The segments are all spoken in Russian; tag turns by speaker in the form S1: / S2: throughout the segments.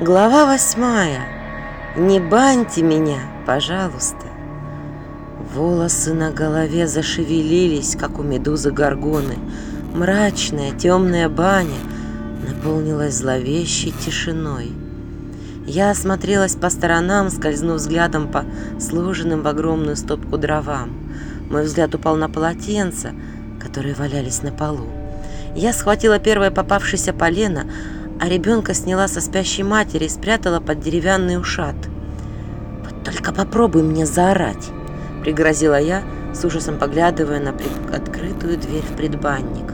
S1: Глава восьмая. Не баньте меня, пожалуйста. Волосы на голове зашевелились, как у медузы горгоны. Мрачная темная баня наполнилась зловещей тишиной. Я осмотрелась по сторонам, скользнув взглядом по сложенным в огромную стопку дровам. Мой взгляд упал на полотенца, которые валялись на полу. Я схватила первое попавшееся полено, а ребенка сняла со спящей матери и спрятала под деревянный ушат. «Вот только попробуй мне заорать!» — пригрозила я, с ужасом поглядывая на открытую дверь в предбанник.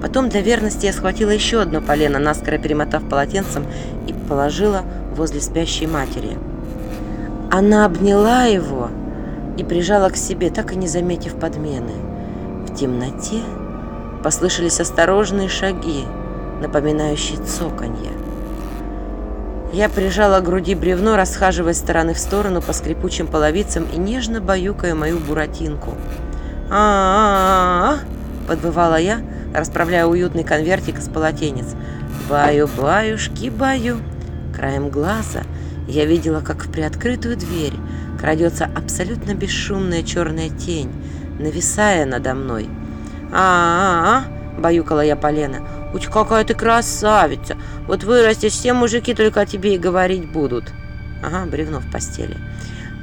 S1: Потом для верности я схватила еще одно полено, наскоро перемотав полотенцем и положила возле спящей матери. Она обняла его и прижала к себе, так и не заметив подмены. В темноте послышались осторожные шаги, напоминающий цоканье. Я прижала к груди бревно, расхаживая стороны в сторону по скрипучим половицам и нежно баюкая мою буратинку. а а, -а, -а подвывала я, расправляя уютный конвертик из полотенец. «Баю-баюшки, баю!» Краем глаза я видела, как в приоткрытую дверь крадется абсолютно бесшумная черная тень, нависая надо мной. «А-а-а!» – баюкала я полено. Уч, какая ты красавица! Вот вырастешь, все мужики только о тебе и говорить будут. Ага, бревно в постели.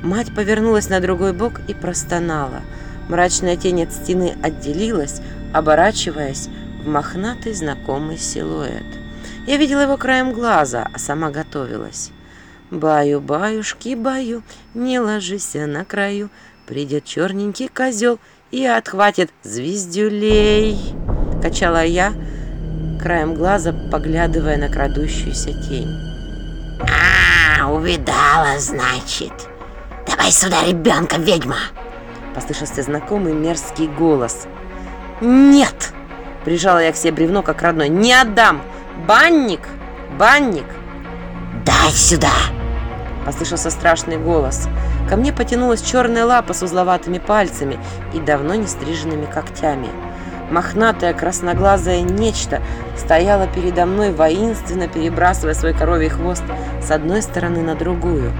S1: Мать повернулась на другой бок и простонала. Мрачная тень от стены отделилась, оборачиваясь в мохнатый знакомый силуэт. Я видела его краем глаза, а сама готовилась. «Баю, баюшки, баю, не ложись на краю, придет черненький козел и отхватит звездюлей!» Качала я, краем глаза поглядывая на крадущуюся тень.
S2: «А, увидала, значит. Давай сюда ребенка, ведьма!»
S1: Послышался знакомый мерзкий голос. «Нет!» Прижала я к себе бревно, как родной. «Не отдам! Банник! Банник!»
S2: «Дай сюда!»
S1: Послышался страшный голос. Ко мне потянулась черная лапа с узловатыми пальцами и давно не стриженными когтями. Мохнатое красноглазое нечто стояло передо мной, воинственно перебрасывая свой коровий хвост с одной стороны на другую.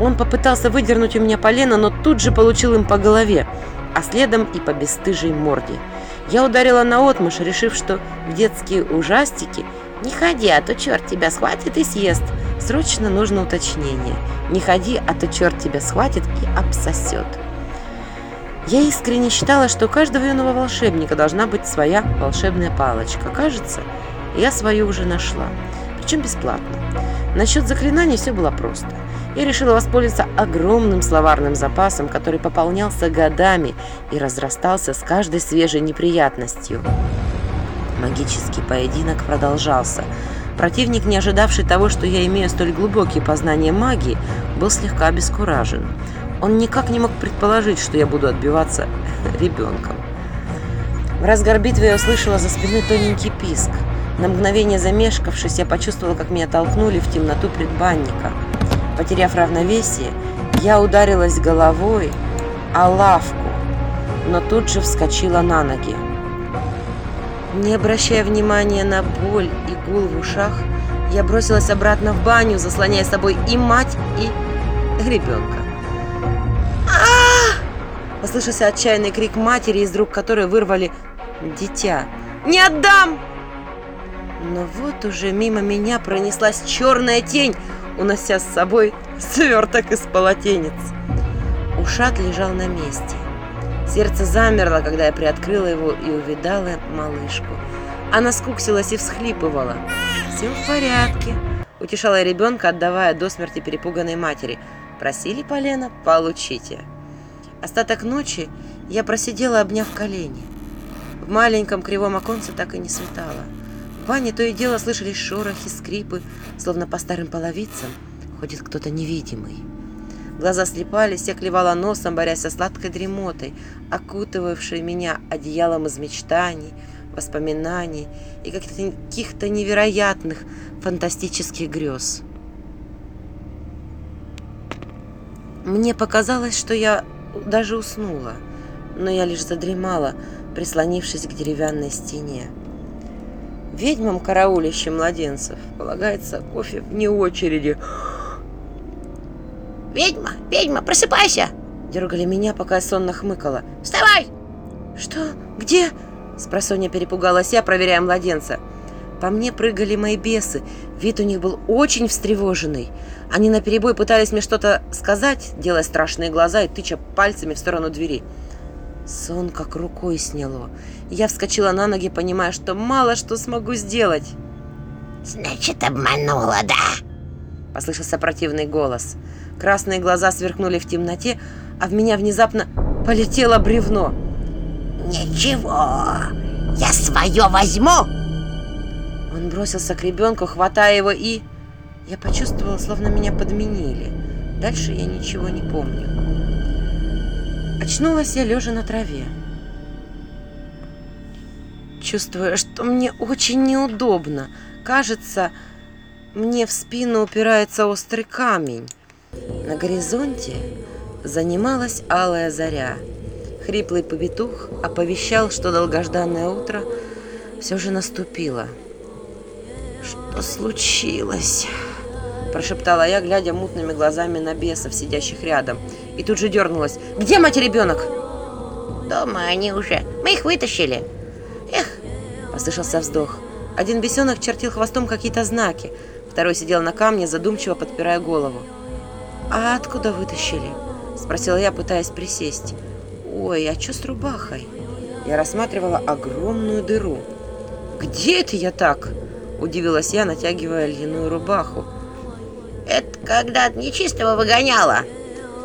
S1: Он попытался выдернуть у меня полено, но тут же получил им по голове, а следом и по бесстыжей морде. Я ударила на отмышь, решив, что в детские ужастики «Не ходи, а то черт тебя схватит и съест». Срочно нужно уточнение. «Не ходи, а то черт тебя схватит и обсосет». Я искренне считала, что у каждого юного волшебника должна быть своя волшебная палочка. Кажется, я свою уже нашла, причем бесплатно. Насчет заклинаний все было просто. Я решила воспользоваться огромным словарным запасом, который пополнялся годами и разрастался с каждой свежей неприятностью. Магический поединок продолжался. Противник, не ожидавший того, что я имею столь глубокие познания магии, был слегка обескуражен. Он никак не мог предположить, что я буду отбиваться ребенком. В разгар битвы я услышала за спиной тоненький писк. На мгновение замешкавшись, я почувствовала, как меня толкнули в темноту предбанника. Потеряв равновесие, я ударилась головой о лавку, но тут же вскочила на ноги. Не обращая внимания на боль и гул в ушах, я бросилась обратно в баню, заслоняя собой и мать, и ребенка. Послышался отчаянный крик матери, из рук которой вырвали дитя. «Не отдам!» Но вот уже мимо меня пронеслась черная тень, унося с собой сверток из полотенец. Ушат лежал на месте. Сердце замерло, когда я приоткрыла его и увидала малышку. Она скуксилась и всхлипывала. «Все в порядке», — утешала ребенка, отдавая до смерти перепуганной матери. «Просили полено? Получите». Остаток ночи я просидела, обняв колени. В маленьком кривом оконце так и не светало. В бане то и дело слышались шорохи, скрипы, словно по старым половицам ходит кто-то невидимый. Глаза слепались, я клевала носом, борясь со сладкой дремотой, окутывавшей меня одеялом из мечтаний, воспоминаний и каких-то невероятных фантастических грез. Мне показалось, что я даже уснула, но я лишь задремала, прислонившись к деревянной стене. Ведьмам, караулящим младенцев, полагается кофе вне очереди.
S2: Ведьма, ведьма, просыпайся!
S1: Дергали меня, пока я сонно хмыкала.
S2: Вставай!
S1: Что? Где? Спросонья перепугалась я, проверяя младенца. По мне прыгали мои бесы. Вид у них был очень встревоженный. Они наперебой пытались мне что-то сказать, делая страшные глаза и тыча пальцами в сторону двери. Сон как рукой сняло. Я вскочила на ноги, понимая, что мало что смогу сделать.
S2: Значит, обманула, да?
S1: Послышался противный голос. Красные глаза сверкнули в темноте, а в меня внезапно полетело бревно.
S2: Ничего, я свое возьму.
S1: Он бросился к ребенку, хватая его и... Я почувствовала, словно меня подменили. Дальше я ничего не помню. Очнулась я лежа на траве. Чувствуя, что мне очень неудобно. Кажется, мне в спину упирается острый камень. На горизонте занималась алая заря. Хриплый повитух оповещал, что долгожданное утро все же наступило. «Что случилось?» Прошептала я, глядя мутными глазами на бесов, сидящих рядом. И тут же дернулась. «Где мать и ребенок?»
S2: Дома они уже. Мы их вытащили. Эх,
S1: Послышался вздох. Один бесенок чертил хвостом какие-то знаки. Второй сидел на камне, задумчиво подпирая голову. «А откуда вытащили?» Спросила я, пытаясь присесть. «Ой, а что с рубахой?» Я рассматривала огромную дыру. «Где это я так?» Удивилась я, натягивая льняную рубаху.
S2: это когда от нечистого выгоняла.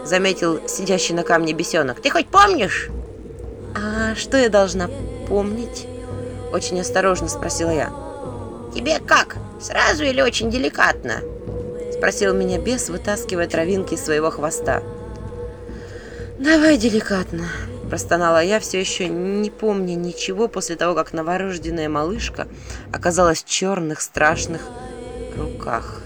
S1: Заметил сидящий на камне бесенок.
S2: Ты хоть помнишь?
S1: «А что я должна помнить?» Очень осторожно спросила я.
S2: Тебе как? Сразу или очень деликатно?
S1: Спросил меня бес, вытаскивая травинки из своего хвоста. «Давай деликатно», – простонала я, все еще не помня ничего после того, как новорожденная малышка оказалась в черных страшных руках.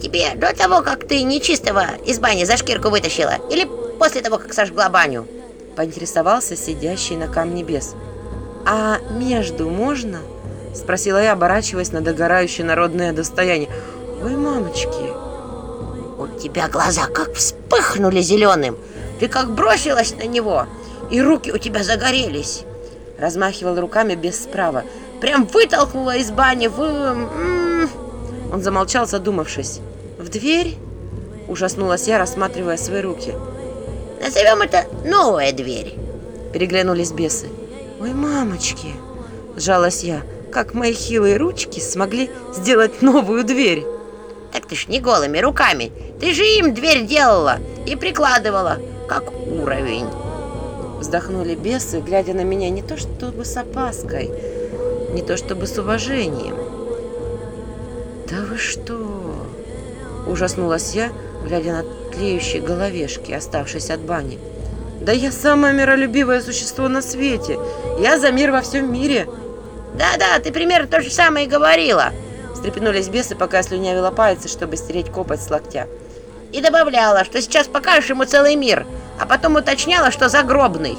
S2: Тебе до того, как ты нечистого из бани за шкирку вытащила? Или после того, как сожгла баню?
S1: Поинтересовался сидящий на камне бес. «А между можно?» – спросила я, оборачиваясь на догорающее народное достояние. «Ой, мамочки!»
S2: У тебя глаза как вспыхнули зеленым. Ты как бросилась на него, и руки у тебя загорелись.
S1: Размахивал руками без справа. Прям вытолкнула из бани в... м-м. Он замолчал, задумавшись. «В дверь?» – ужаснулась я, рассматривая свои руки.
S2: Назовем это новая дверь.
S1: Переглянулись бесы. «Ой, мамочки!» – сжалась я. «Как мои хилые ручки смогли сделать новую дверь?»
S2: Так ты ж не голыми руками. Ты же им дверь делала и прикладывала, как уровень.
S1: Вздохнули бесы, глядя на меня не то чтобы с опаской, не то чтобы с уважением. «Да вы что?» – ужаснулась я, глядя на тлеющие головешки, оставшиеся от бани. «Да я самое миролюбивое существо на свете! Я за мир во всем мире!»
S2: Да-да, ты примерно то же самое и говорила.
S1: Встрепенулись бесы, пока я слюнявила пальцы, чтобы стереть копоть с локтя.
S2: И добавляла, что сейчас покажешь ему целый мир, а потом уточняла, что загробный.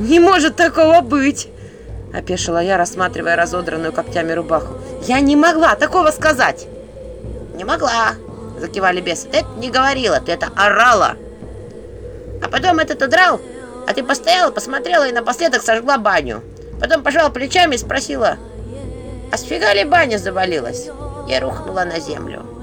S1: «Не может такого быть!» – опешила я, рассматривая разодранную когтями рубаху. «Я не могла такого сказать!»
S2: «Не могла!» – закивали бесы. «Ты это не говорила, ты это орала!» А потом этот удрал, а ты постояла, посмотрела и напоследок сожгла баню. Потом пожала плечами и спросила, а сфига ли баня завалилась? Я рухнула на землю.